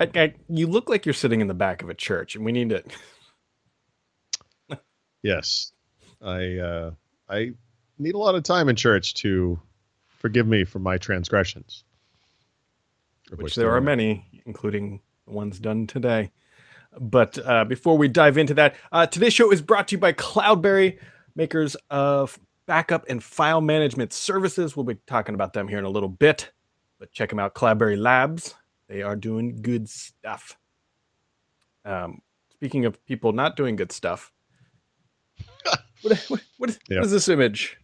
I, I, you look like you're sitting in the back of a church, and we need to. yes, I uh, I need a lot of time in church to forgive me for my transgressions. Which, which there are many, including the ones done today. But uh, before we dive into that, uh, today's show is brought to you by Cloudberry, makers of backup and file management services. We'll be talking about them here in a little bit. But check them out, Cloudberry Labs. They are doing good stuff. Um, speaking of people not doing good stuff, what, what, what, what is this image?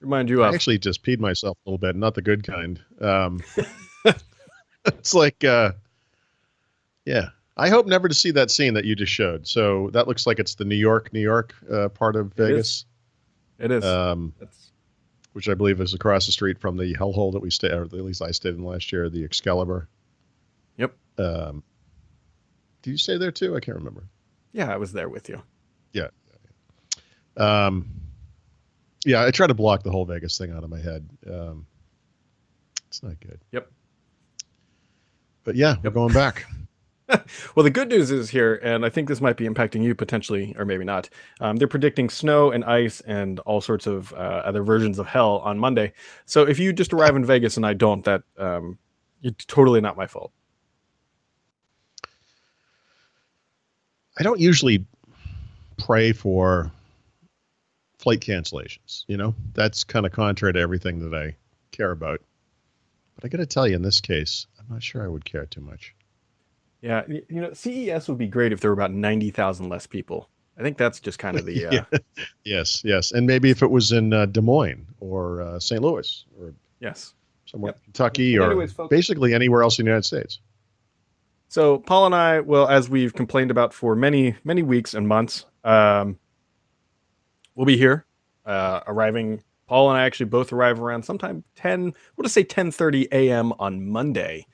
Remind you of? I actually just peed myself a little bit, not the good kind. Um, it's like, uh, yeah. I hope never to see that scene that you just showed. So that looks like it's the New York, New York uh, part of Vegas. It is. It is. Um, which I believe is across the street from the hellhole that we stayed, or at least I stayed in last year, the Excalibur. Yep. Um, did you stay there too? I can't remember. Yeah, I was there with you. Yeah. Um, yeah, I try to block the whole Vegas thing out of my head. Um, it's not good. Yep. But yeah, yep. we're going back. well, the good news is here, and I think this might be impacting you potentially, or maybe not. Um, they're predicting snow and ice and all sorts of uh, other versions of hell on Monday. So if you just arrive in Vegas and I don't, that um, it's totally not my fault. I don't usually pray for flight cancellations. You know, that's kind of contrary to everything that I care about. But I got to tell you, in this case, I'm not sure I would care too much. Yeah, you know, CES would be great if there were about ninety thousand less people. I think that's just kind of the. Uh... yeah. Yes, yes, and maybe if it was in uh, Des Moines or uh, St. Louis or yes, somewhere yep. Kentucky or anyways, basically anywhere else in the United States. So Paul and I, well, as we've complained about for many many weeks and months, um, we'll be here, uh, arriving. Paul and I actually both arrive around sometime ten. We'll just say ten thirty a.m. on Monday.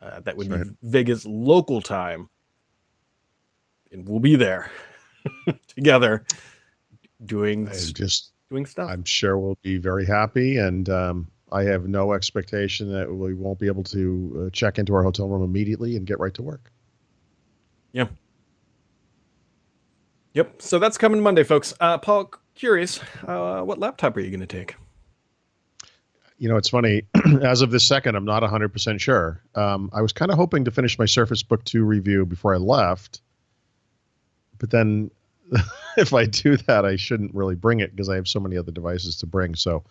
Uh, that would That's be right. Vegas local time. And we'll be there together doing just doing stuff. I'm sure we'll be very happy and um, I have no expectation that we won't be able to uh, check into our hotel room immediately and get right to work. Yeah. Yep. So that's coming Monday, folks. Uh, Paul, curious, uh, what laptop are you going to take? You know, it's funny. As of this second, I'm not 100% sure. Um, I was kind of hoping to finish my Surface Book 2 review before I left. But then if I do that, I shouldn't really bring it because I have so many other devices to bring. So,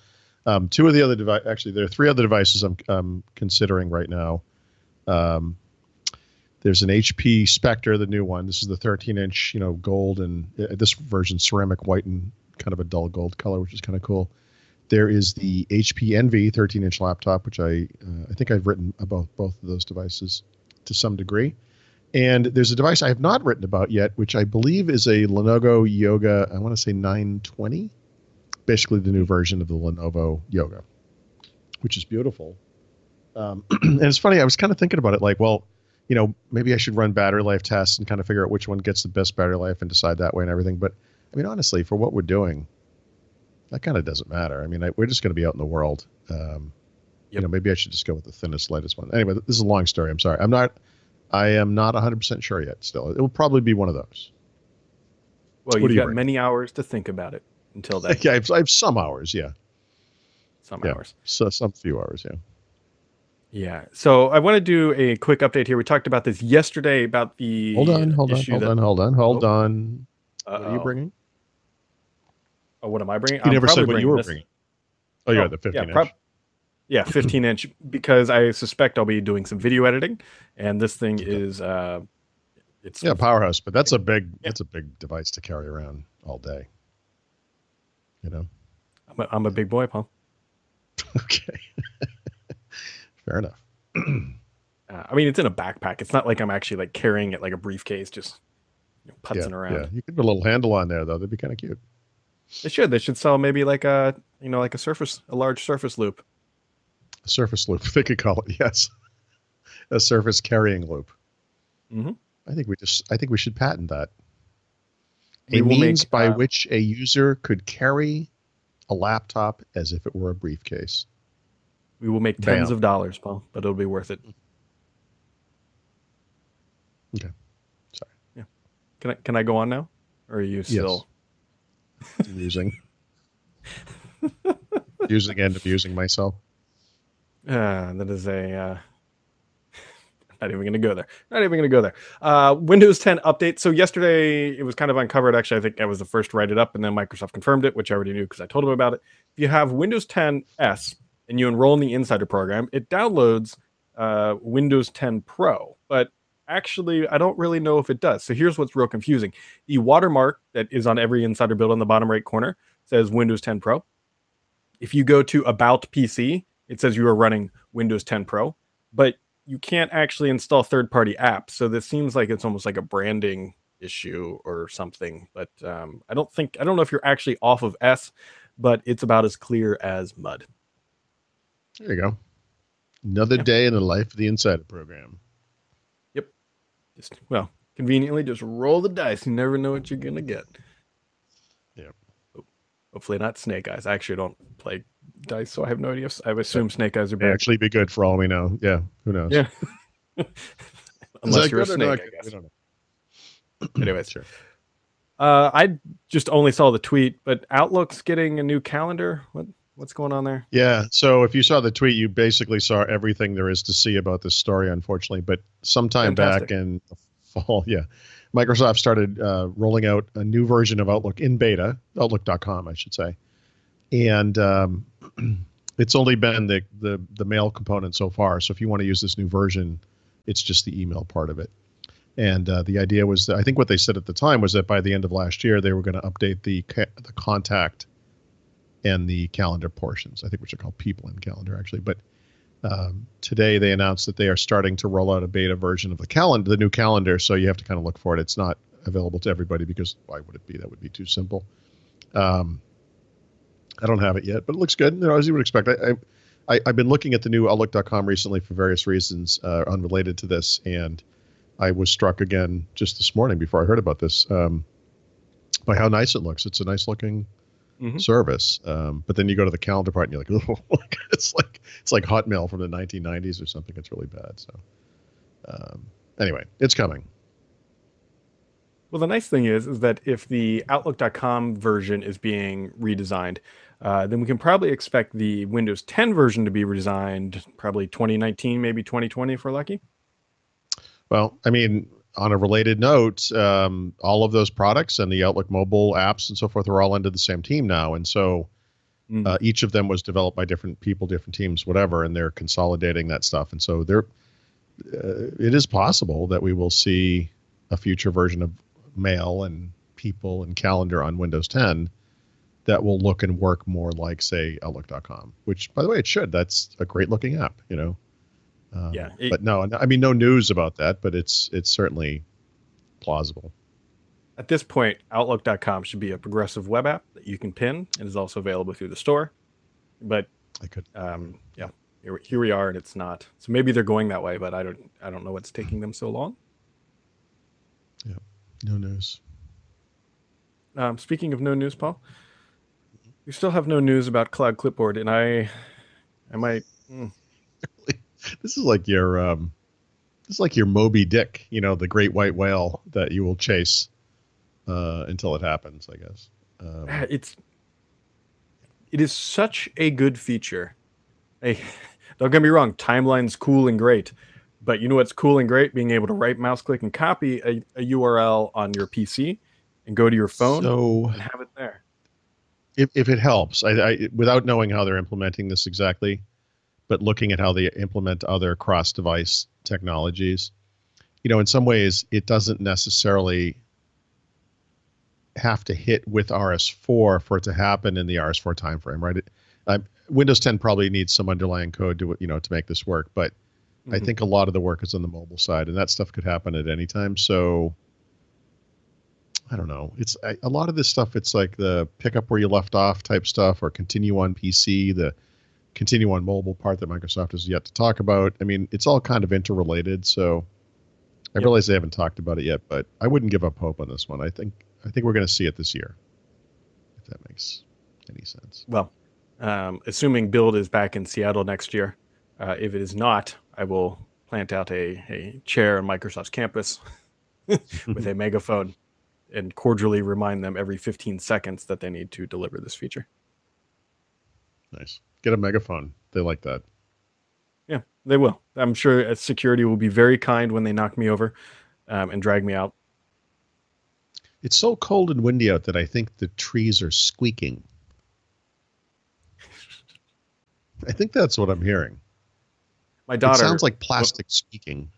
um, two of the other devices, actually, there are three other devices I'm, I'm considering right now. Um, there's an HP Spectre, the new one. This is the 13 inch, you know, gold and uh, this version ceramic white and kind of a dull gold color, which is kind of cool. There is the HP Envy 13 inch laptop, which I uh, I think I've written about both of those devices to some degree. And there's a device I have not written about yet, which I believe is a Lenovo Yoga. I want to say 920, basically the new version of the Lenovo Yoga, which is beautiful. Um, and it's funny. I was kind of thinking about it, like, well, you know, maybe I should run battery life tests and kind of figure out which one gets the best battery life and decide that way and everything. But I mean, honestly, for what we're doing, that kind of doesn't matter. I mean, I, we're just going to be out in the world. Um, yep. You know, maybe I should just go with the thinnest, lightest one. Anyway, this is a long story. I'm sorry. I'm not. I am not 100 percent sure yet. Still, it will probably be one of those. Well, you've you got bring? many hours to think about it until that. yeah, I have, I have, some hours. Yeah, some yeah. hours. So some few hours. Yeah. Yeah. So I want to do a quick update here. We talked about this yesterday about the. Hold on. Hold on. Hold that, on. Hold on. Hold oh. on. What are you bringing? Oh, what am I bringing? You I'm never said what you were this. bringing. Oh, yeah, oh, the 15 yeah, inch. Prob- yeah, 15 inch because I suspect I'll be doing some video editing, and this thing is uh, it's yeah powerhouse, but that's a big yeah. that's a big device to carry around all day. You know, I'm a, I'm a big boy, Paul. okay, fair enough. uh, I mean, it's in a backpack. It's not like I'm actually like carrying it like a briefcase, just you know, putzing yeah, around. Yeah, you could put a little handle on there though. That'd be kind of cute. They should. They should sell maybe like a you know like a surface a large surface loop. A surface loop. They could call it yes, a surface carrying loop. Mm-hmm. I think we just I think we should patent that. We a means make, by uh, which a user could carry a laptop as if it were a briefcase. We will make tens Bam. of dollars, Paul, but it'll be worth it. Okay. Sorry. Yeah. Can I can I go on now? Or are you still yes. Using using and abusing myself? Uh, that is a uh, not even going to go there. Not even going to go there. Uh, Windows 10 update. So yesterday it was kind of uncovered. Actually, I think I was the first to write it up, and then Microsoft confirmed it, which I already knew because I told them about it. If you have Windows 10 S and you enroll in the Insider program, it downloads uh, Windows 10 Pro. But actually, I don't really know if it does. So here's what's real confusing: the watermark that is on every Insider build on the bottom right corner says Windows 10 Pro. If you go to About PC, it says you are running Windows 10 Pro, but you can't actually install third party apps. So this seems like it's almost like a branding issue or something. But um, I don't think, I don't know if you're actually off of S, but it's about as clear as mud. There you go. Another yeah. day in the life of the Insider program. Yep. Just, well, conveniently, just roll the dice. You never know what you're going to get. Yep. Hopefully not snake eyes. I actually don't play dice, so I have no idea. I assume snake eyes are bad. Actually, be good for all we know. Yeah, who knows? Yeah. Unless you're a snake, I guess. Anyways, sure. Uh, I just only saw the tweet, but Outlook's getting a new calendar. What what's going on there? Yeah. So if you saw the tweet, you basically saw everything there is to see about this story, unfortunately. But sometime Fantastic. back in the fall, yeah, Microsoft started uh, rolling out a new version of Outlook in beta, Outlook.com, I should say, and um, it's only been the, the the mail component so far. So if you want to use this new version, it's just the email part of it. And uh, the idea was that I think what they said at the time was that by the end of last year they were going to update the ca- the contact and the calendar portions. I think which are called people in calendar actually, but um, today they announced that they are starting to roll out a beta version of the calendar, the new calendar. So you have to kind of look for it. It's not available to everybody because why would it be? That would be too simple. Um, I don't have it yet, but it looks good. You know, as you would expect. I, I, have been looking at the new Outlook.com recently for various reasons uh, unrelated to this, and I was struck again just this morning before I heard about this um, by how nice it looks. It's a nice looking mm-hmm. service. Um, but then you go to the calendar part and you're like, oh, it's like it's like Hotmail from the 1990s or something. It's really bad. So um, anyway, it's coming. Well, the nice thing is, is that if the Outlook.com version is being redesigned, uh, then we can probably expect the Windows 10 version to be redesigned probably 2019, maybe 2020 if we're lucky. Well, I mean, on a related note, um, all of those products and the Outlook mobile apps and so forth are all under the same team now, and so mm. uh, each of them was developed by different people, different teams, whatever, and they're consolidating that stuff. And so there, uh, it is possible that we will see a future version of Mail and People and Calendar on Windows 10 that will look and work more like, say, Outlook.com. Which, by the way, it should. That's a great looking app. You know. Um, yeah. It, but no, I mean, no news about that, but it's it's certainly plausible. At this point, Outlook.com should be a progressive web app that you can pin. It is also available through the store. But I could, um, yeah, here, here we are, and it's not. So maybe they're going that way, but I don't I don't know what's taking them so long. Yeah, no news. Um, speaking of no news, Paul, we still have no news about Cloud Clipboard, and I, I might. Mm, this is like your um, this is like your Moby Dick, you know, the great white whale that you will chase uh, until it happens. I guess um, ah, it's it is such a good feature. Hey, don't get me wrong, timeline's cool and great, but you know what's cool and great? Being able to right mouse click and copy a, a URL on your PC and go to your phone so, and have it there. If, if it helps, I, I, without knowing how they're implementing this exactly, but looking at how they implement other cross device technologies, you know, in some ways, it doesn't necessarily have to hit with RS4 for it to happen in the RS4 timeframe, right? It, uh, Windows 10 probably needs some underlying code to you know to make this work, but mm-hmm. I think a lot of the work is on the mobile side, and that stuff could happen at any time. So I don't know. It's I, a lot of this stuff. It's like the pick up where you left off type stuff, or continue on PC. The continue on mobile part that Microsoft has yet to talk about. I mean, it's all kind of interrelated. So I yep. realize they haven't talked about it yet, but I wouldn't give up hope on this one. I think I think we're going to see it this year, if that makes any sense. Well, um, assuming Build is back in Seattle next year, uh, if it is not, I will plant out a, a chair on Microsoft's campus with a megaphone and cordially remind them every 15 seconds that they need to deliver this feature. Nice. Get a megaphone. They like that. Yeah, they will. I'm sure security will be very kind when they knock me over um, and drag me out. It's so cold and windy out that I think the trees are squeaking. I think that's what I'm hearing. My daughter it sounds like plastic squeaking.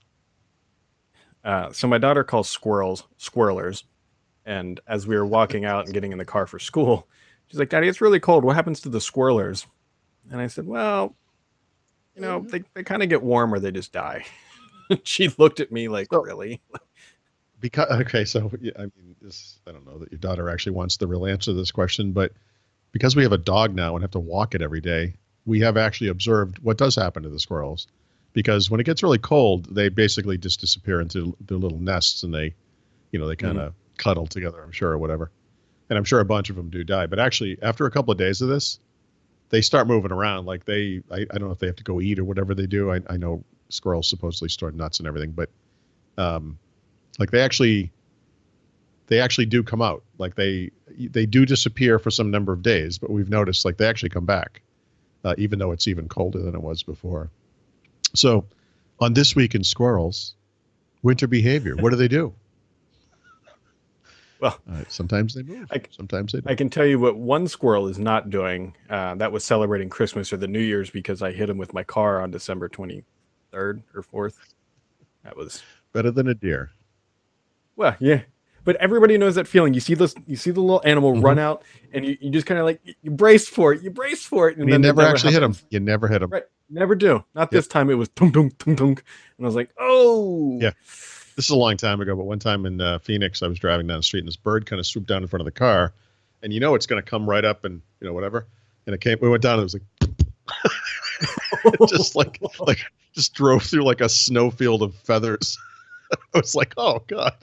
Uh, so my daughter calls squirrels squirrelers, and as we were walking out and getting in the car for school, she's like, "Daddy, it's really cold. What happens to the squirrelers?" And I said, "Well, you know, they, they kind of get warm or they just die." she looked at me like, so, "Really?" Because okay, so I mean, this I don't know that your daughter actually wants the real answer to this question, but because we have a dog now and have to walk it every day, we have actually observed what does happen to the squirrels because when it gets really cold, they basically just disappear into their little nests and they, you know, they kind of mm-hmm. cuddle together, I'm sure, or whatever. And I'm sure a bunch of them do die. But actually, after a couple of days of this, they start moving around. Like they, I, I don't know if they have to go eat or whatever they do. I, I know squirrels supposedly store nuts and everything, but um, like they actually, they actually do come out. Like they, they do disappear for some number of days, but we've noticed like they actually come back, uh, even though it's even colder than it was before. So, on this week in squirrels, winter behavior. What do they do? Well, uh, sometimes they move. I, sometimes they. Don't. I can tell you what one squirrel is not doing. Uh, that was celebrating Christmas or the New Year's because I hit him with my car on December twenty third or fourth. That was better than a deer. Well, yeah, but everybody knows that feeling. You see this, you see the little animal mm-hmm. run out, and you, you just kind of like you brace for it, you brace for it, and, and then you never, never actually happens. hit him. You never hit him. Right, never do. Not yep. this time. It was tung tung tung tung, and I was like, oh, yeah. This is a long time ago, but one time in uh, Phoenix, I was driving down the street, and this bird kind of swooped down in front of the car, and you know it's going to come right up and you know whatever, and it came. We went down, and it was like. just like like just drove through like a snowfield of feathers. I was like, oh god,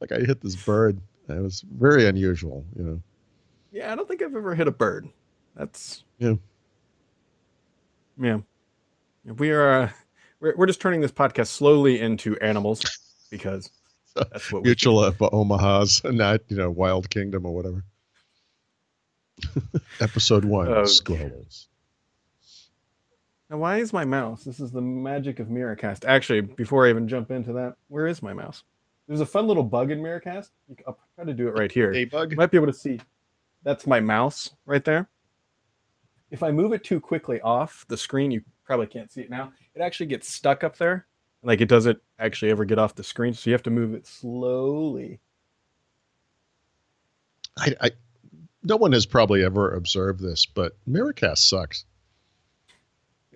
like I hit this bird. It was very unusual, you know. Yeah, I don't think I've ever hit a bird. That's yeah, yeah. We are uh, we're we're just turning this podcast slowly into animals because that's what mutual of Omaha's, and not you know Wild Kingdom or whatever. Episode one, okay. squirrels. Now, why is my mouse? This is the magic of Miracast. Actually, before I even jump into that, where is my mouse? There's a fun little bug in Miracast. I'll try to do it right here. A bug. You might be able to see. That's my mouse right there. If I move it too quickly off the screen, you probably can't see it now. It actually gets stuck up there. Like it doesn't actually ever get off the screen, so you have to move it slowly. I, I no one has probably ever observed this, but Miracast sucks.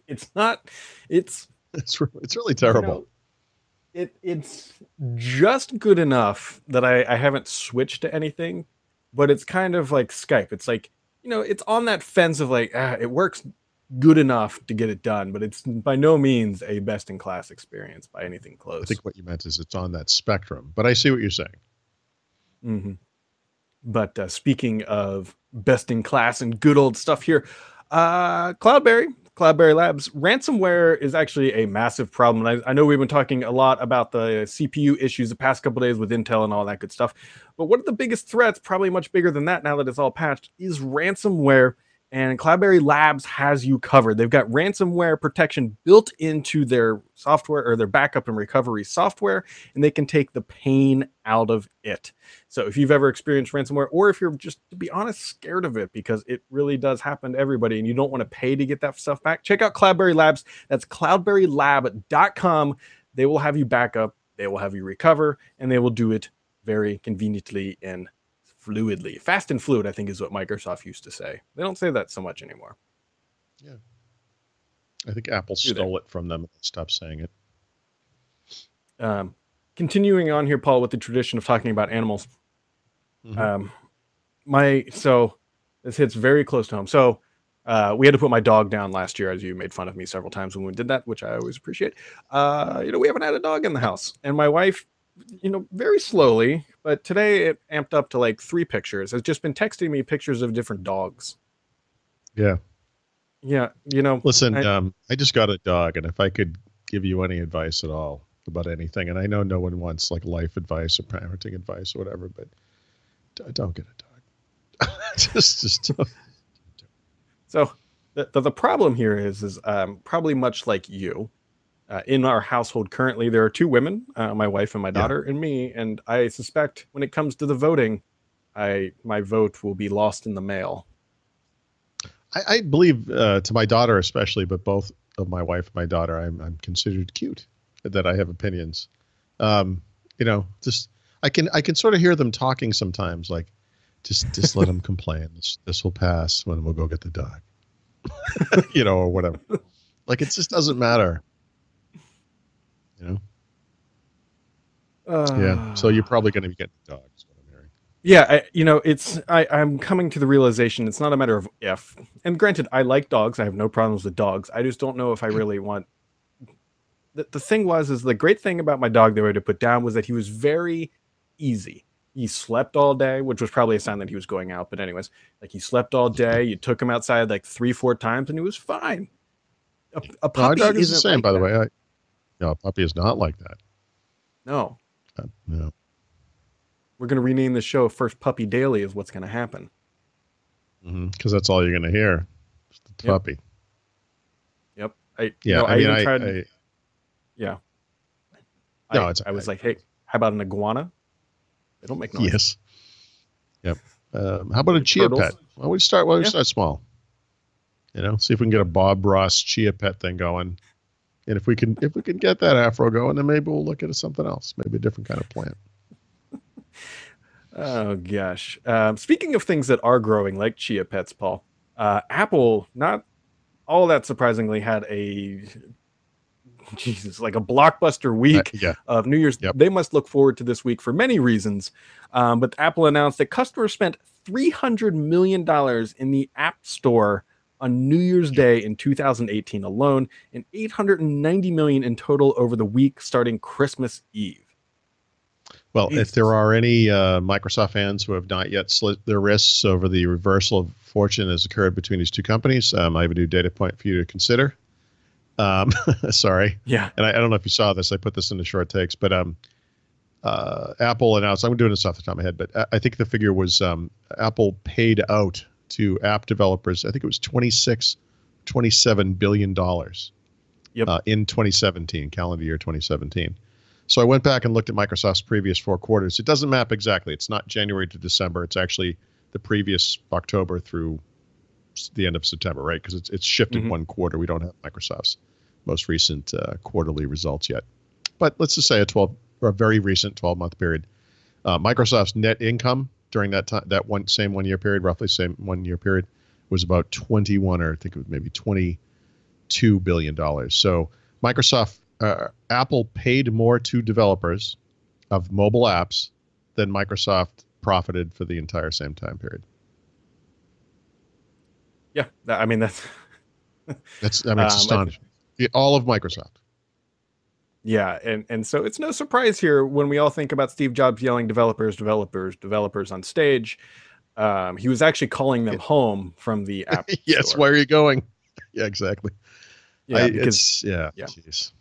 It's not. It's it's it's really terrible. You know, it it's just good enough that I, I haven't switched to anything, but it's kind of like Skype. It's like you know, it's on that fence of like ah, it works good enough to get it done, but it's by no means a best in class experience by anything close. I think what you meant is it's on that spectrum, but I see what you're saying. Mm-hmm. But uh, speaking of best in class and good old stuff here, uh, Cloudberry Cloudberry Labs. Ransomware is actually a massive problem. I, I, know we've been talking a lot about the CPU issues the past couple days with Intel and all that good stuff. But one of the biggest threats, probably much bigger than that now that it's all patched, is ransomware and Cloudberry Labs has you covered. They've got ransomware protection built into their software or their backup and recovery software, and they can take the pain out of it. So if you've ever experienced ransomware, or if you're just to be honest scared of it because it really does happen to everybody, and you don't want to pay to get that stuff back, check out Cloudberry Labs. That's cloudberrylab.com. They will have you back up, they will have you recover, and they will do it very conveniently in fluidly. Fast and fluid, I think, is what Microsoft used to say. They don't say that so much anymore. Yeah. I think Apple Do stole they? it from them and stopped saying it. Um, continuing on here, Paul, with the tradition of talking about animals. Mm-hmm. Um, my so this hits very close to home. So uh, we had to put my dog down last year, as you made fun of me several times when we did that, which I always appreciate. Uh, you know, we haven't had a dog in the house, and my wife you know, very slowly, but today it amped up to like three pictures. Has just been texting me pictures of different dogs. Yeah. Yeah, you know. Listen, I, um, I just got a dog, and if I could give you any advice at all about anything. And I know no one wants like life advice or parenting advice or whatever, but don't get a dog. just, just don't. So the, the, the problem here is, is um, probably much like you. Uh, in our household currently, there are two women, uh, my wife and my daughter, yeah. and me. And I suspect when it comes to the voting, I my vote will be lost in the mail. I, I believe uh, to my daughter especially, but both of my wife and my daughter, I'm I'm considered cute. That I have opinions. Um, you know, just I can I can sort of hear them talking sometimes, like just just let them complain. This this will pass when we'll go get the dog. you know, or whatever. Like it just doesn't matter. You know. Uh, yeah. So you're probably going to be getting dogs. What I'm hearing. Yeah, I, you know, it's I, I'm coming to the realization it's not a matter of if. And granted, I like dogs. I have no problems with dogs. I just don't know if I really want. The, the thing was, is the great thing about my dog they were to put down was that he was very easy. He slept all day, which was probably a sign that he was going out. But anyways, like he slept all day. You took him outside like three, four times, and he was fine. A, a puppy no, is the same, like by that. the way. I, no, a puppy is not like that. No. Uh, no. We're going to rename the show First Puppy Daily is what's going to happen. Because mm-hmm, that's all you're going to hear. the yep. puppy. Yep. I, yeah. You know, I, I, mean, I, tried, I, yeah. No, I, it's, I was like, hey, how about an iguana? They don't make noise. Yes. Yep. Um, how about a chia Turtles? pet? Why don't we start? Why don't we yeah. start small? You know, see if we can get a Bob Ross chia pet thing going. And if we can, if we can get that afro going, then maybe we'll look at something else, maybe a different kind of plant. oh gosh. Um, speaking of things that are growing, like chia pets, Paul, uh, Apple, not all that surprisingly, had a Jesus, like a blockbuster week uh, yeah. of New Year's. Yep. They must look forward to this week for many reasons. Um, but Apple announced that customers spent $300 million in the App Store on New Year's Day in 2018 alone, and 890 million in total over the week starting Christmas Eve. Well, Jesus. if there are any uh, Microsoft fans who have not yet slit their wrists over the reversal of fortune that has occurred between these two companies, um, I have a new data point for you to consider. Um, sorry. Yeah. And I, I, don't know if you saw this. I put this in the short takes, but um, uh, Apple announced. I'm doing this off the top of my head, but I, I think the figure was um, Apple paid out to app developers. I think it was 26, 27 billion dollars. Yep. Uh, in 2017, calendar year 2017. So I went back and looked at Microsoft's previous four quarters. It doesn't map exactly. It's not January to December. It's actually the previous October through the end of September, right? Because it's it's shifted mm-hmm. one quarter. We don't have Microsoft's most recent uh, quarterly results yet, but let's just say a 12 or a very recent 12 month period. Uh, Microsoft's net income during that time, that one same one year period, roughly same one year period, was about 21 or I think it was maybe 22 billion dollars. So Microsoft, uh, Apple paid more to developers of mobile apps than Microsoft profited for the entire same time period. Yeah, I mean that's that's I mean it's um, astonishing. All of Microsoft. Yeah, and and so it's no surprise here when we all think about Steve Jobs yelling developers, developers, developers on stage. Um, he was actually calling them home from the app. yes, store. where are you going? Yeah, exactly. Yeah, I, because, yeah, yeah. Geez.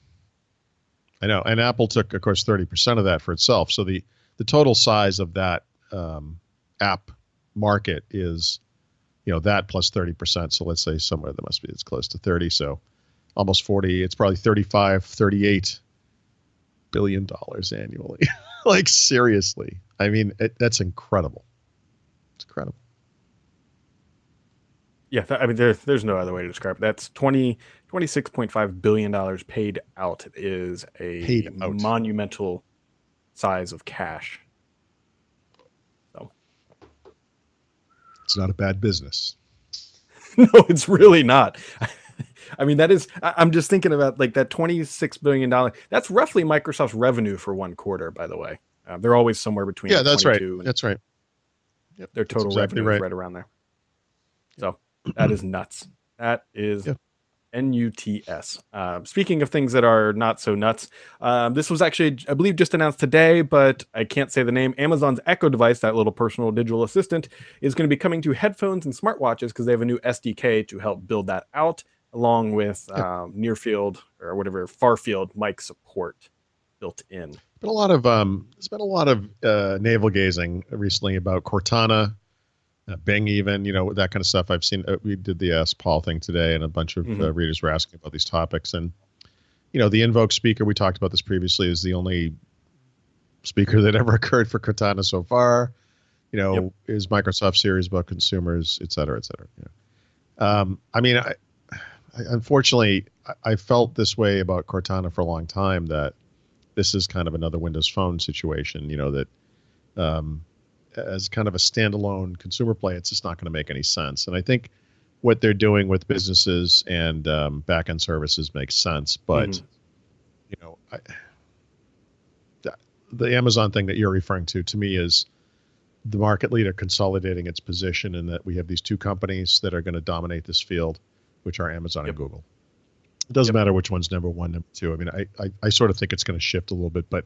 I know, and Apple took, of course, thirty percent of that for itself. So the the total size of that um, app market is, you know, that plus thirty percent. So let's say somewhere that must be it's close to thirty. So almost 40 it's probably 35 38 billion dollars annually. like seriously, I mean it, that's incredible. It's incredible. Yeah, th- I mean there, there's no other way to describe it. That's 20 26.5 billion dollars paid out is a out. monumental size of cash. So it's not a bad business. no, it's really not. I mean, that is, I'm just thinking about like that $26 billion. That's roughly Microsoft's revenue for one quarter, by the way. Uh, they're always somewhere between. Yeah, that's right. That's right. Yep, their total exactly revenue right. is right around there. So that is nuts. That is yep. N-U-T-S. Uh, speaking of things that are not so nuts, um, this was actually, I believe, just announced today, but I can't say the name. Amazon's Echo device, that little personal digital assistant, is going to be coming to headphones and smartwatches because they have a new SDK to help build that out along with um, near field or whatever far field mic support built in. Been a lot of um, there's been a lot of uh, navel gazing recently about Cortana, uh, Bing, even you know that kind of stuff. I've seen. Uh, we did the Ask Paul thing today, and a bunch of uh, mm-hmm. readers were asking about these topics. And you know, the Invoke speaker we talked about this previously is the only speaker that ever occurred for Cortana so far. You know, yep. is Microsoft serious about consumers, et cetera, et cetera. Yeah. Um, I mean, I, I unfortunately, I, I felt this way about Cortana for a long time that this is kind of another Windows Phone situation. You know that um, as kind of a standalone consumer play, it's just not going to make any sense. And I think what they're doing with businesses and um, backend services makes sense, but mm-hmm. you know, I, the, the Amazon thing that you're referring to to me is the market leader consolidating its position, and that we have these two companies that are going to dominate this field, which are Amazon yep. and Google. It doesn't yep. matter which one's number one, number two. I mean, I, I, I sort of think it's going to shift a little bit, but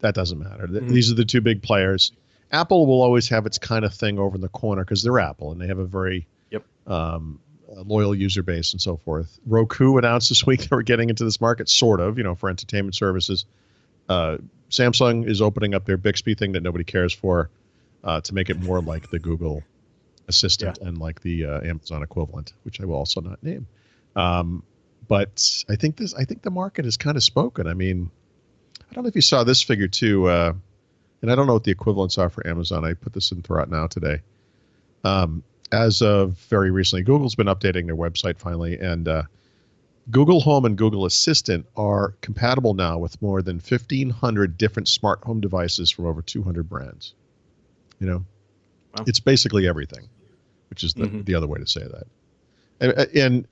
that doesn't matter. Mm-hmm. These are the two big players. Apple will always have its kind of thing over in the corner because they're Apple and they have a very yep. um, loyal user base and so forth. Roku announced this week they were getting into this market, sort of, you know, for entertainment services. Uh, Samsung is opening up their Bixby thing that nobody cares for uh, to make it more like the Google Assistant yeah. and like the uh, Amazon equivalent, which I will also not name. Um, but I think this. I think the market has kind of spoken. I mean, I don't know if you saw this figure too, uh, and I don't know what the equivalents are for Amazon. I put this in Thurrott now today. Um, as of very recently, Google's been updating their website finally, and uh, Google Home and Google Assistant are compatible now with more than 1,500 different smart home devices from over 200 brands. You know, wow. it's basically everything, which is the, mm-hmm. the other way to say that. And, and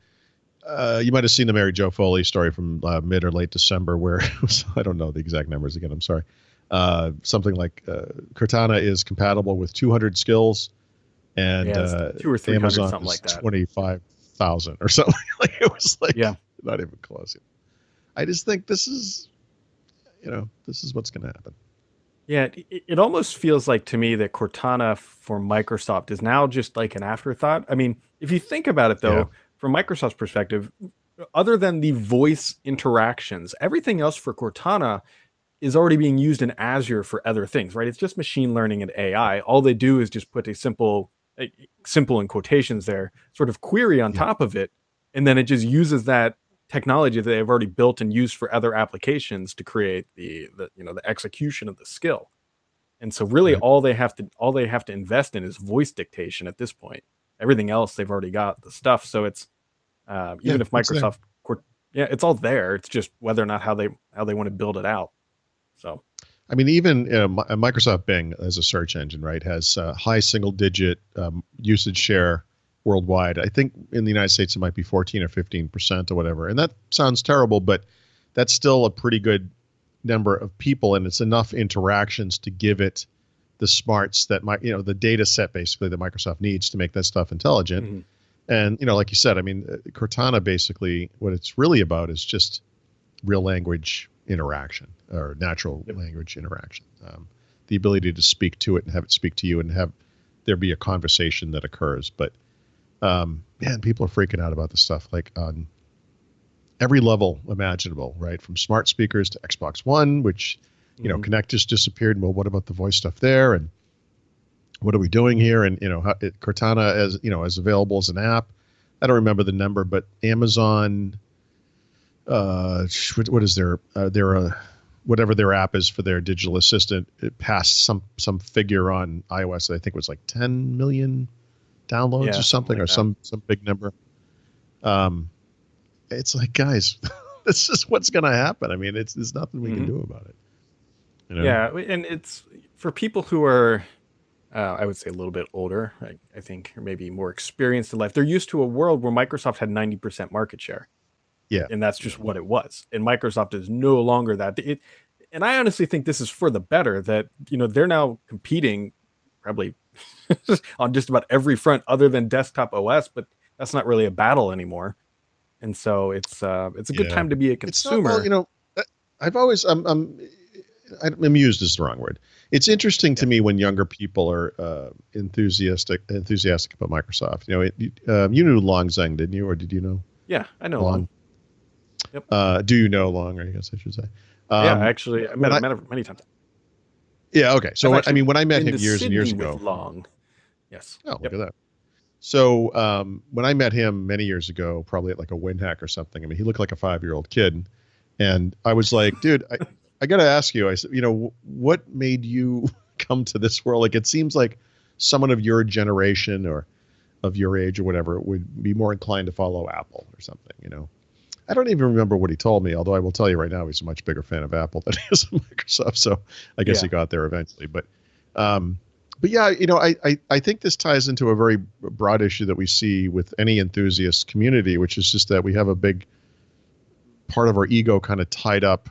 uh, you might have seen the Mary Jo Foley story from uh, mid or late December, where I don't know the exact numbers again. I'm sorry. Uh, something like uh, Cortana is compatible with 200 skills, and yeah, uh, two or three Amazon something like that. 25,000 or something. like it was like yeah, not even close. I just think this is, you know, this is what's going to happen. Yeah, it, it almost feels like to me that Cortana for Microsoft is now just like an afterthought. I mean, if you think about it though. Yeah from Microsoft's perspective, other than the voice interactions, everything else for Cortana is already being used in Azure for other things, right? It's just machine learning and AI. All they do is just put a simple, a simple in quotations there, sort of query on yeah. top of it, and then it just uses that technology that they've already built and used for other applications to create the, the you know the execution of the skill. And so really right. all they have to all they have to invest in is voice dictation at this point everything else they've already got the stuff. So it's uh, even yeah, if Microsoft, yeah, it's all there. It's just whether or not how they how they want to build it out. So, I mean, even uh, Microsoft Bing as a search engine, right, has uh, high single digit um, usage share worldwide. I think in the United States it might be 14 or 15 percent or whatever, and that sounds terrible, but that's still a pretty good number of people, and it's enough interactions to give it the smarts that my you know the data set basically that Microsoft needs to make that stuff intelligent. Mm-hmm. And you know, like you said, I mean, uh, Cortana basically what it's really about is just real language interaction or natural yep. language interaction. Um, the ability to speak to it and have it speak to you and have there be a conversation that occurs. But um, man, people are freaking out about this stuff like on every level imaginable, right? From smart speakers to Xbox One, which you know, mm-hmm. Kinect just disappeared. Well, what about the voice stuff there? And what are we doing here? And you know, how, it, Cortana as you know, as available as an app. I don't remember the number, but Amazon, uh, what, what is their uh, their uh, whatever their app is for their digital assistant, it passed some some figure on iOS. I think it was like 10 million downloads yeah, or something, like or that. some some big number. Um, it's like, guys, this is what's going to happen. I mean, it's there's nothing we mm-hmm. can do about it. You know? Yeah, and it's for people who are, uh, I would say, a little bit older. I, I think, or maybe more experienced in life. They're used to a world where Microsoft had ninety percent market share. Yeah, and that's just what it was. And Microsoft is no longer that. It, and I honestly think this is for the better. That you know they're now competing, probably on just about every front other than desktop OS. But that's not really a battle anymore. And so it's uh, it's a good yeah. time to be a consumer. Not, well, you know, I've always I'm, I'm amused is the wrong word. It's interesting to me when younger people are uh, enthusiastic enthusiastic about Microsoft. You know, it, uh, you knew Long Zheng, didn't you, or did you know? Yeah, I know Long. Long. Yep. Uh, do you know Long? I guess I should say. Um, yeah, actually, I met, I, met him many times. Yeah. Okay. So I mean, when I met him years and years ago, Long. Yes. Oh, yep. look at that. So um, when I met him many years ago, probably at like a WinHEC or something, I mean, he looked like a five-year-old kid, and I was like, dude, I, I got to ask you, I said, you know, what made you come to this world? Like, it seems like someone of your generation or of your age or whatever would be more inclined to follow Apple or something, you know. I don't even remember what he told me, although I will tell you right now he's a much bigger fan of Apple than he is of Microsoft. So I guess yeah. he got there eventually. But um, but yeah, you know, I, I, I think this ties into a very broad issue that we see with any enthusiast community, which is just that we have a big part of our ego kind of tied up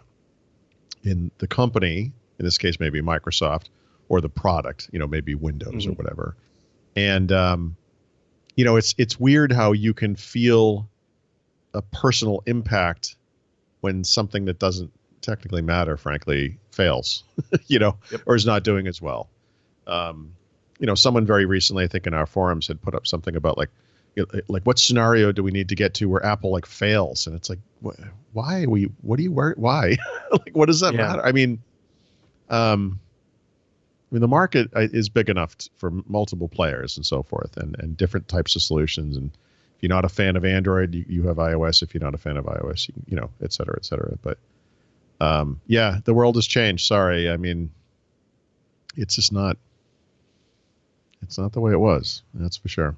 in the company, in this case, maybe Microsoft, or the product, you know, maybe Windows mm-hmm. or whatever. And, um, you know, it's, it's weird how you can feel a personal impact when something that doesn't technically matter, frankly, fails, you know, yep. or is not doing as well um, you know, someone very recently, I think in our forums, had put up something about like, like what scenario do we need to get to where Apple like fails? And it's like, wh- why we? What do you where? Why? like, what does that yeah. matter? I mean, um, I mean, the market uh, is big enough t- for multiple players and so forth, and and different types of solutions. And if you're not a fan of Android, you, you have iOS. If you're not a fan of iOS, you, you know, et cetera, et cetera. But um, yeah, the world has changed. Sorry, I mean, it's just not it's not the way it was. That's for sure.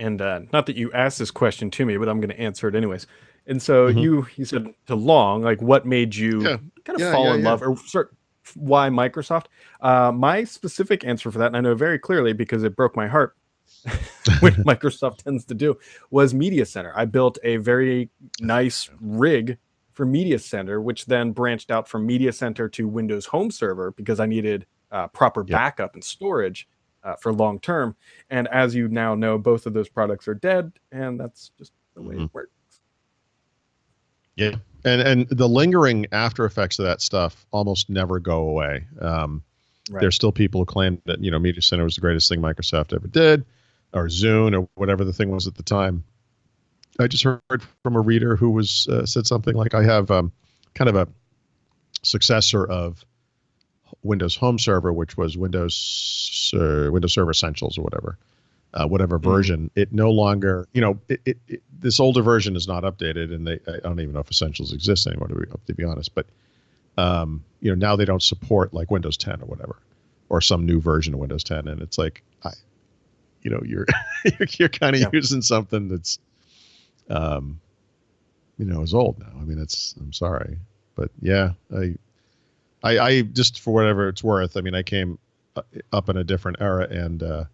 And uh, not that you asked this question to me, but I'm going to answer it anyways. And so mm-hmm. you you said to Long, like what made you yeah. kind of yeah, fall yeah, in love or start why Microsoft? Uh, my specific answer for that, and I know very clearly because it broke my heart, which Microsoft tends to do, was Media Center. I built a very nice rig for Media Center, which then branched out from Media Center to Windows Home Server because I needed uh, proper backup and storage uh, for long term. And as you now know, both of those products are dead, and that's just the way mm-hmm. it works. Yeah, and and the lingering after effects of that stuff almost never go away. Um, right. There's still people who claim that you know Media Center was the greatest thing Microsoft ever did, or Zune, or whatever the thing was at the time. I just heard from a reader who was uh, said something like, "I have um, kind of a successor of Windows Home Server, which was Windows uh, Windows Server Essentials or whatever, uh, whatever mm-hmm. version. It no longer, you know, it, it, it, this older version is not updated, and they I don't even know if Essentials exists anymore to be, to be honest. But um, you know, now they don't support like Windows 10 or whatever, or some new version of Windows 10, and it's like you know, you're you're, you're kind of yeah. using something that's, um, you know, is old now. I mean, it's I'm sorry, but yeah, I I, I just for whatever it's worth. I mean, I came uh, up in a different era, and uh,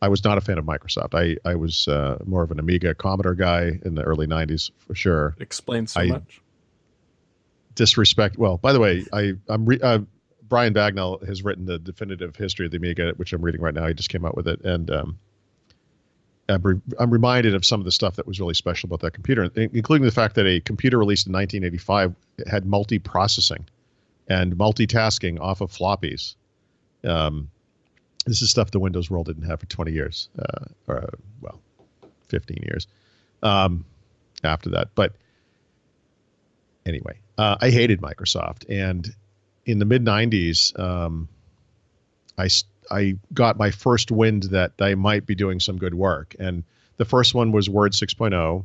I was not a fan of Microsoft. I I was uh, more of an Amiga Commodore guy in the early '90s for sure. Explains so I much. Disrespect. Well, by the way, I I'm re, uh, Brian Bagnall has written the definitive history of the Amiga, which I'm reading right now. He just came out with it, and um, I'm, re- I'm reminded of some of the stuff that was really special about that computer, including the fact that a computer released in 1985 had multi-processing and multitasking off of floppies. Um, this is stuff the Windows world didn't have for 20 years, uh, or well, 15 years um, after that. But anyway, uh, I hated Microsoft, and in the mid 90s, um, I I got my first wind that I might be doing some good work, and the first one was Word 6.0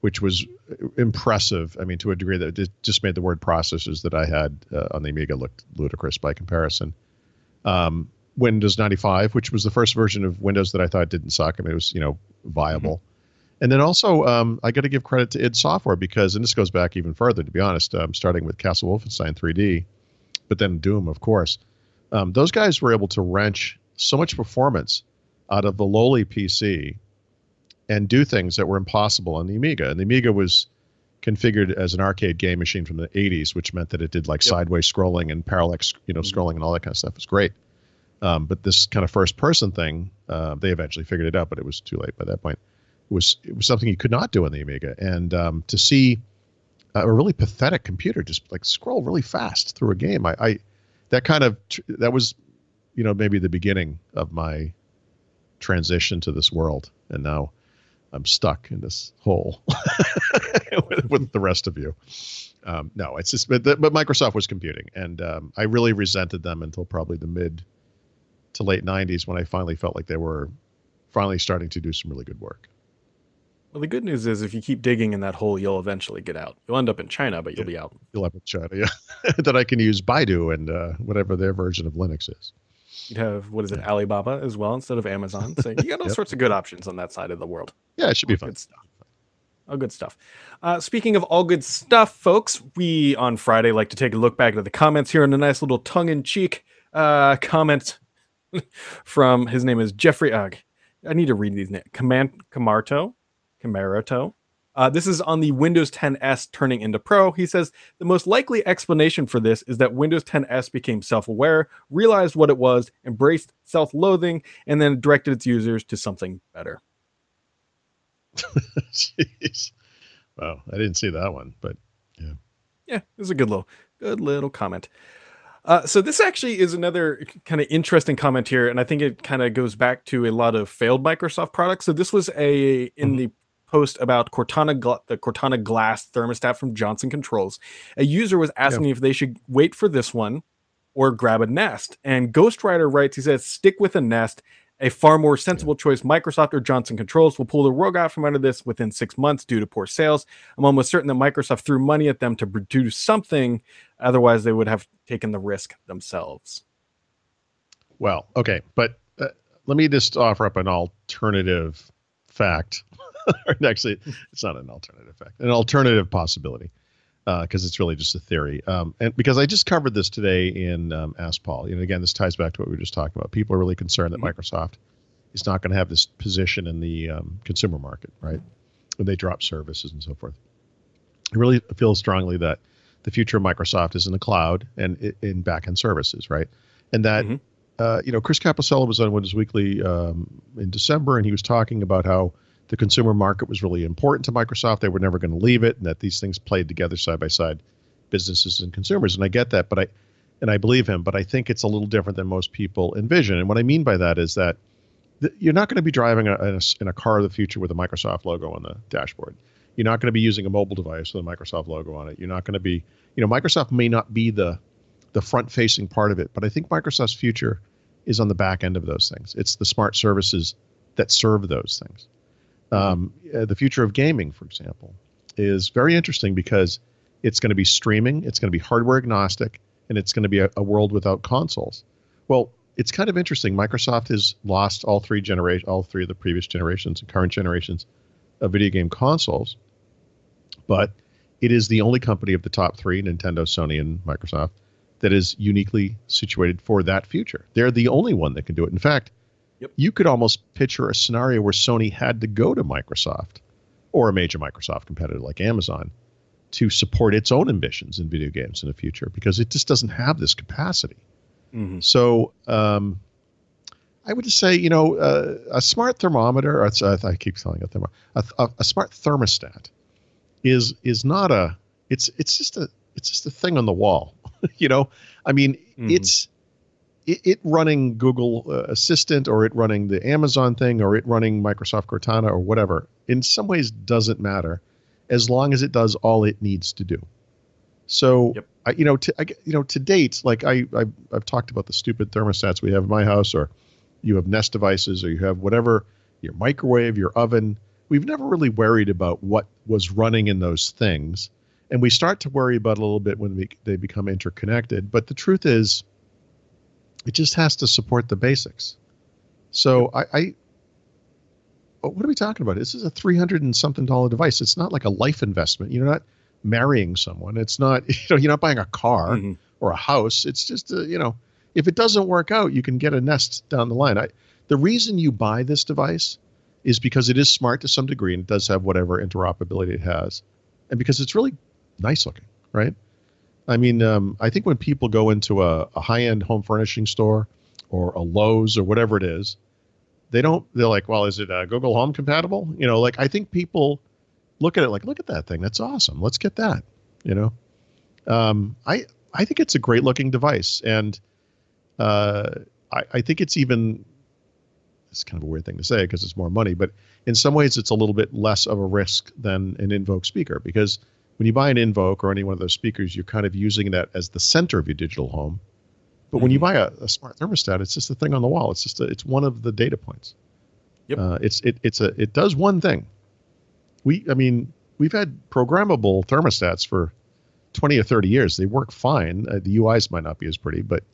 which was impressive. I mean, to a degree that it just made the word processors that I had uh, on the Amiga look ludicrous by comparison. Um, Windows 95, which was the first version of Windows that I thought didn't suck. I mean, it was you know viable. Mm-hmm. And then also, um, I got to give credit to id Software because, and this goes back even further, to be honest, um, starting with Castle Wolfenstein 3D, but then Doom, of course. Um, those guys were able to wrench so much performance out of the lowly PC and do things that were impossible on the Amiga. And the Amiga was configured as an arcade game machine from the 80s, which meant that it did like yep. sideways scrolling and parallax, you know, mm-hmm. scrolling and all that kind of stuff. It was great. Um, but this kind of first person thing, uh, they eventually figured it out, but it was too late by that point. It was it was something you could not do on the Amiga, and um, to see a really pathetic computer just like scroll really fast through a game, I, I that kind of that was, you know, maybe the beginning of my transition to this world, and now I'm stuck in this hole with, with, the rest of you. Um, no, it's just but, but Microsoft was computing, and um, I really resented them until probably the mid to late '90s when I finally felt like they were finally starting to do some really good work. Well, the good news is if you keep digging in that hole, you'll eventually get out. You'll end up in China, but you'll yeah, be out. You'll end up in China, yeah. that I can use Baidu and uh, whatever their version of Linux is. You'd have what is it, Alibaba as well instead of Amazon. So you got all yep. sorts of good options on that side of the world. Yeah, it should be all fun. Good stuff. All good stuff. Uh, speaking of all good stuff, folks, we on Friday like to take a look back at the comments here in a nice little tongue-in-cheek uh, comment from his name is Jeffrey. Uh, I need to read these names. Command Camarto, Camaroto. Uh, this is on the Windows 10s turning into Pro. He says the most likely explanation for this is that Windows 10s became self aware, realized what it was, embraced self loathing, and then directed its users to something better. Jeez. Wow. I didn't see that one, but yeah. Yeah, it was a good little, good little comment. Uh, so this actually is another kind of interesting comment here, and I think it kind of goes back to a lot of failed Microsoft products. So this was a in mm-hmm. the post about Cortana the Cortana GLAS thermostat from Johnson Controls. A user was asking if they should wait for this one or grab a Nest. And Ghostwriter writes, he says, stick with a Nest. A far more sensible choice, Microsoft or Johnson Controls will pull the rug out from under this within six months due to poor sales. I'm almost certain that Microsoft threw money at them to produce something. Otherwise, they would have taken the risk themselves. Well, okay, but uh, let me just offer up an alternative fact actually, it's not an alternative fact, an alternative possibility, because uh, it's really just a theory. Um, and because I just covered this today in um, Ask Paul. You know, again, this ties back to what we were just talking about. People are really concerned that mm-hmm. Microsoft is not going to have this position in the um, consumer market, right? When they drop services and so forth. I really feel strongly that the future of Microsoft is in the cloud and in backend services, right? And that. Mm-hmm. Uh, you know, Chris Capossela was on Windows Weekly um, in December, and he was talking about how the consumer market was really important to Microsoft. They were never going to leave it, and that these things played together side by side, businesses and consumers. And I get that, but I and I believe him, but I think it's a little different than most people envision. And what I mean by that is that th- you're not going to be driving a, in, a, in a car of the future with a Microsoft logo on the dashboard. You're not going to be using a mobile device with a Microsoft logo on it. You're not going to be, you know, Microsoft may not be the the front facing part of it, but I think Microsoft's future is on the back end of those things. It's the smart services that serve those things. Um, uh, the future of gaming, for example, is very interesting because it's going to be streaming, it's going to be hardware agnostic, and it's going to be a, a, world without consoles. Well, it's kind of interesting. Microsoft has lost all three generation, all three of the previous generations and current generations of video game consoles, but it is the only company of the top three, Nintendo, Sony, and Microsoft, that is uniquely situated for that future. They're the only one that can do it. In fact, Yep. You could almost picture a scenario where Sony had to go to Microsoft or a major Microsoft competitor like Amazon to support its own ambitions in video games in the future because it just doesn't have this capacity. Mm-hmm. So um, I would just say, you know, uh, a smart thermometer, or I keep calling it thermometer, a, a, a, smart thermostat is is not a it's it's just a it's just a thing on the wall. you know, I mean, mm-hmm. it's it, it running Google uh, Assistant or it running the Amazon thing or it running Microsoft Cortana or whatever, in some ways doesn't matter as long as it does all it needs to do. So, yep. I, you know, to, I, you know, to date, like I, I, I've talked about the stupid thermostats we have in my house, or you have Nest devices, or you have whatever your microwave, your oven. We've never really worried about what was running in those things, and we start to worry about a little bit when we, they become interconnected. But the truth is, it just has to support the basics. So I, I oh, what are we talking about? This is a three hundred and something dollar device. It's not like a life investment. You're not marrying someone. It's not you know you're not buying a car mm-hmm. or a house. It's just a, you know if it doesn't work out, you can get a Nest down the line. I, the reason you buy this device is because it is smart to some degree and it does have whatever interoperability it has, and because it's really nice looking, right? I mean, um, I think when people go into a, a high end home furnishing store or a Lowe's or whatever it is, they don't, they're like, well, is it uh, Google Home compatible? You know, like I think people look at it like, look at that thing. That's awesome. Let's get that. You know, um, I, I think it's a great looking device. And uh, I, I think it's even it's kind of a weird thing to say because it's more money, but in some ways it's a little bit less of a risk than an Invoke speaker because when you buy an Invoke or any one of those speakers, you're kind of using that as the center of your digital home. But mm-hmm. when you mm-hmm. buy a, a, smart thermostat, it's just a thing on the wall. It's just a, it's one of the data points. Yep. Uh, it's it it's a it does one thing. We I mean we've had programmable thermostats for 20 or 30 years. They work fine. Uh, the UIs might not be as pretty, but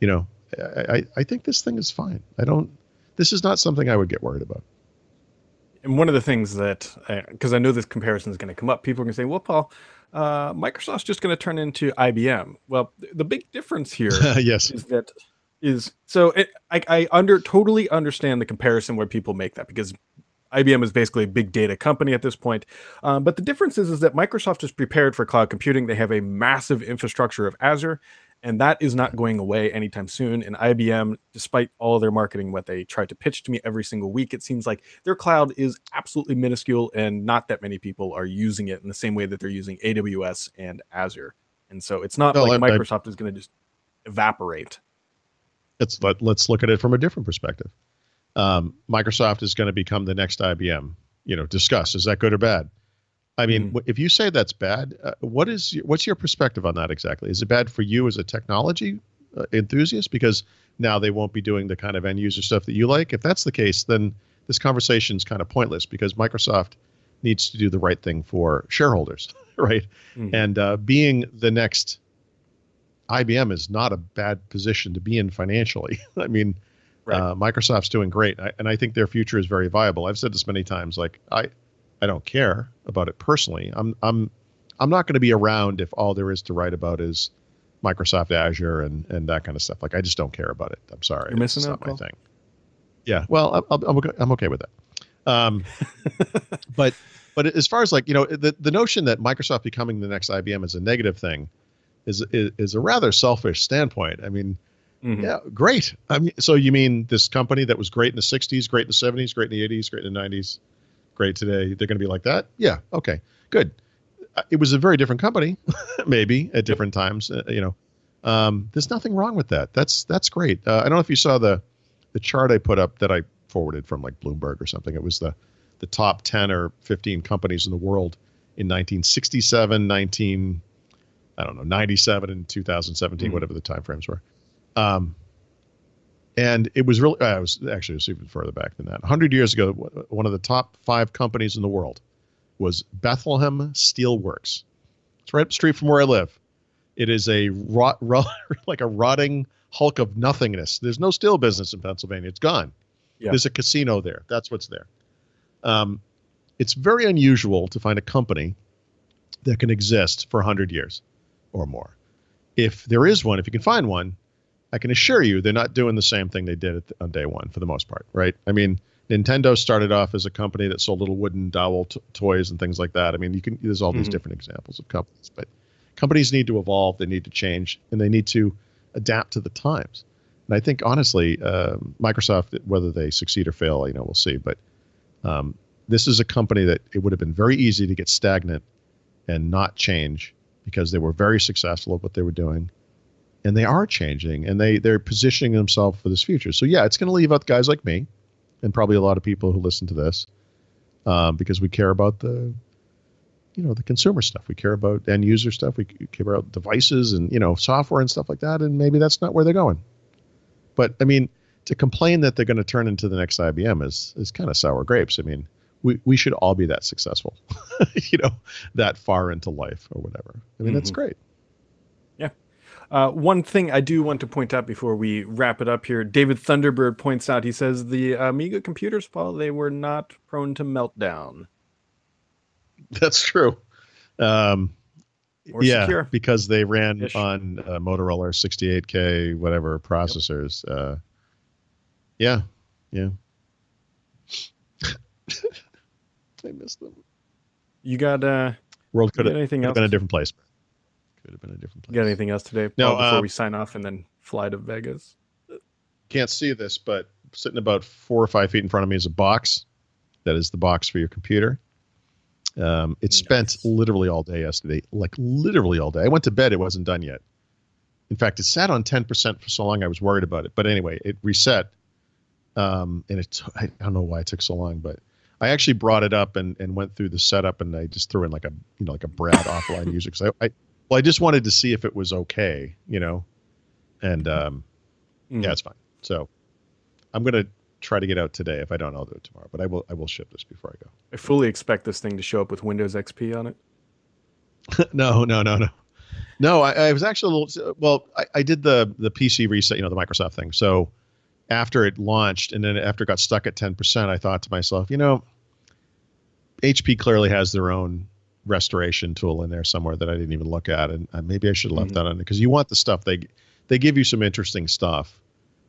you know, I, I think this thing is fine. I don't. This is not something I would get worried about. And one of the things that, because I, I, know this comparison is going to come up, people are going to say, "Well, Paul, uh, Microsoft's just going to turn into IBM." Well, the big difference here yes. is that is so it, I, I under totally understand the comparison where people make that because IBM is basically a big data company at this point. Um, but the difference is, is that Microsoft is prepared for cloud computing. They have a massive infrastructure of Azure, and that is not going away anytime soon. And IBM, despite all their marketing, what they try to pitch to me every single week, it seems like their cloud is absolutely minuscule, and not that many people are using it in the same way that they're using AWS and Azure. And so it's not like I, Microsoft I, is going to just evaporate. Let's let, let's look at it from a different perspective um, Microsoft is going to become the next IBM. You know, discuss is that good or bad? I mean, mm. if you say that's bad, uh, what is what's your perspective on that exactly? Is it bad for you as a technology uh, enthusiast because now they won't be doing the kind of end user stuff that you like? If that's the case, then this conversation is kind of pointless because Microsoft needs to do the right thing for shareholders, right? Mm. And uh, being the next IBM is not a bad position to be in financially. I mean, Right. Uh, Microsoft's doing great, I, and I think their future is very viable. I've said this many times. Like I, I don't care about it personally. I'm I'm I'm not going to be around if all there is to write about is Microsoft Azure and and that kind of stuff. Like I just don't care about it. I'm sorry. You're missing out. My thing. Yeah. Well, I'm I'm okay, I'm okay with that. Um, but but as far as like you know the the notion that Microsoft becoming the next IBM is a negative thing is is, is a rather selfish standpoint. I mean Mm-hmm. Yeah, great. I mean, so you mean this company that was great in the '60s, great in the '70s, great in the '80s, great in the '90s, great today? They're going to be like that? Yeah. Okay. Good. Uh, it was a very different company, maybe at different times. Uh, you know, um, there's nothing wrong with that. That's that's great. Uh, I don't know if you saw the the chart I put up that I forwarded from like Bloomberg or something. It was the the top 10 or 15 companies in the world in 1967, 19 I don't know, 97 and 2017, mm-hmm. whatever the time frames were. Um, and it was really, uh, was actually, it was even further back than that. 100 years ago, one of the top five companies in the world was Bethlehem Steelworks. It's right up the street from where I live. It is a rot, rot, like a rotting hulk of nothingness. There's no steel business in Pennsylvania. It's gone. Yeah. There's a casino there. That's what's there. Um, it's very unusual to find a company that can exist for 100 years or more. If there is one, if you can find one, I can assure you they're not doing the same thing they did on day one for the most part, right? I mean, Nintendo started off as a company that sold little wooden dowel t- toys and things like that. I mean, you can there's all mm-hmm. these different examples of companies, but companies need to evolve, they need to change, and they need to adapt to the times. And I think honestly, uh, Microsoft, whether they succeed or fail, you know, we'll see. But um, this is a company that it would have been very easy to get stagnant and not change because they were very successful at what they were doing and they are changing and they they're positioning themselves for this future. So yeah, it's going to leave out guys like me, and probably a lot of people who listen to this, um, because we care about the, you know, the consumer stuff. We care about end user stuff. We care about devices and you know software and stuff like that. And maybe that's not where they're going. But I mean, to complain that they're going to turn into the next IBM is is kind of sour grapes. I mean. We, we should all be that successful, you know, that far into life or whatever. I mean, mm-hmm. that's great. Uh, one thing I do want to point out before we wrap it up here, David Thunderbird points out. He says the Amiga computers, Paul, they were not prone to meltdown. That's true. Um, yeah, secure. because they ran Ish. on uh, Motorola 68K whatever processors. Yep. Uh, yeah, yeah. I missed them. You got uh world could have anything else? been a different place. Could have been a different place. got anything else today? No, before um, we sign off and then fly to Vegas. Can't see this, but sitting about four or five feet in front of me is a box. That is the box for your computer. Um, it nice. spent literally all day yesterday, like literally all day. I went to bed; it wasn't done yet. In fact, it sat on ten percent for so long I was worried about it. But anyway, it reset um, and it I don't know why it took so long, but I actually brought it up and, and went through the setup and I just threw in like a you know like a Brad offline music because I, I well I just wanted to see if it was okay, you know, and um, mm. yeah, it's fine. So I'm gonna try to get out today. If I don't, I'll do it tomorrow. But I will I will ship this before I go. I fully expect this thing to show up with Windows XP on it. no, no, no, no. No, I, I was actually a little. Well, I, I, did the the PC reset, you know, the Microsoft thing. So after it launched, and then after it got stuck at ten percent, I thought to myself, you know, HP clearly has their own restoration tool in there somewhere that I didn't even look at, and uh, maybe I should have left mm-hmm. that on because you want the stuff they they give you some interesting stuff.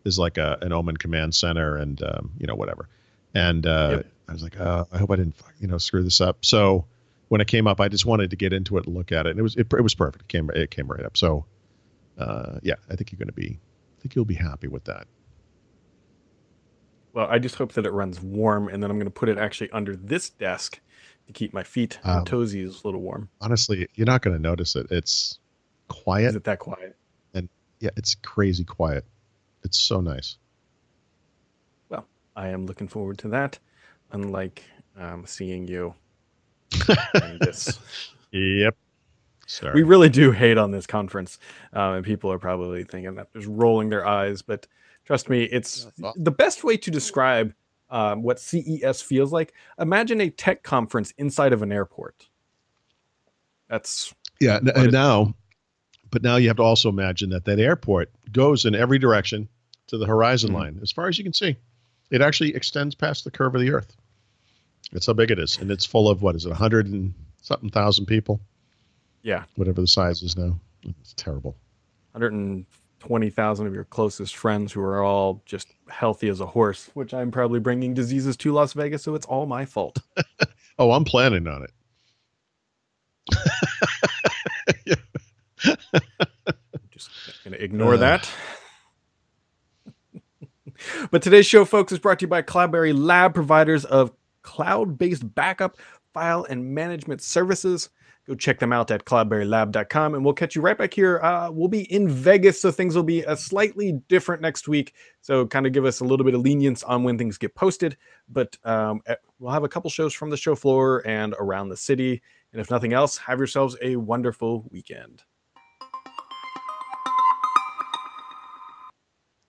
Is like a an Omen command center and um, you know whatever, and uh, yep. I was like, oh, I hope I didn't you know screw this up. So when it came up, I just wanted to get into it and look at it, and it was it, it was perfect. It came it came right up. So uh, yeah, I think you're going to be I think you'll be happy with that. Well, I just hope that it runs warm, and then I'm going to put it actually under this desk to keep my feet and um, toesies a little warm. Honestly, you're not going to notice it. It's quiet. Is it that quiet? And yeah, it's crazy quiet. It's so nice. Well, I am looking forward to that. Unlike um, seeing you this. Yep. Sorry. We really do hate on this conference, um, and people are probably thinking that, just rolling their eyes. But trust me, it's the best way to describe um, what CES feels like. Imagine a tech conference inside of an airport. That's yeah, and now, but now you have to also imagine that that airport goes in every direction to the horizon mm-hmm. line, as far as you can see. It actually extends past the curve of the Earth. That's how big it is, and it's full of what is it, a hundred and something thousand people? Yeah, whatever the size is now. It's terrible. Hundred and twenty thousand of your closest friends who are all just healthy as a horse, which I'm probably bringing diseases to Las Vegas, so it's all my fault. oh, I'm planning on it. just gonna ignore uh. that. but today's show, folks, is brought to you by Cloudberry Lab, providers of cloud based backup, file, and management services. Go check them out at cloudberrylab.com and we'll catch you right back here. Uh, we'll be in Vegas, so things will be a slightly different next week. So, kind of give us a little bit of lenience on when things get posted. But um, eh, we'll have a couple shows from the show floor and around the city. And if nothing else, have yourselves a wonderful weekend.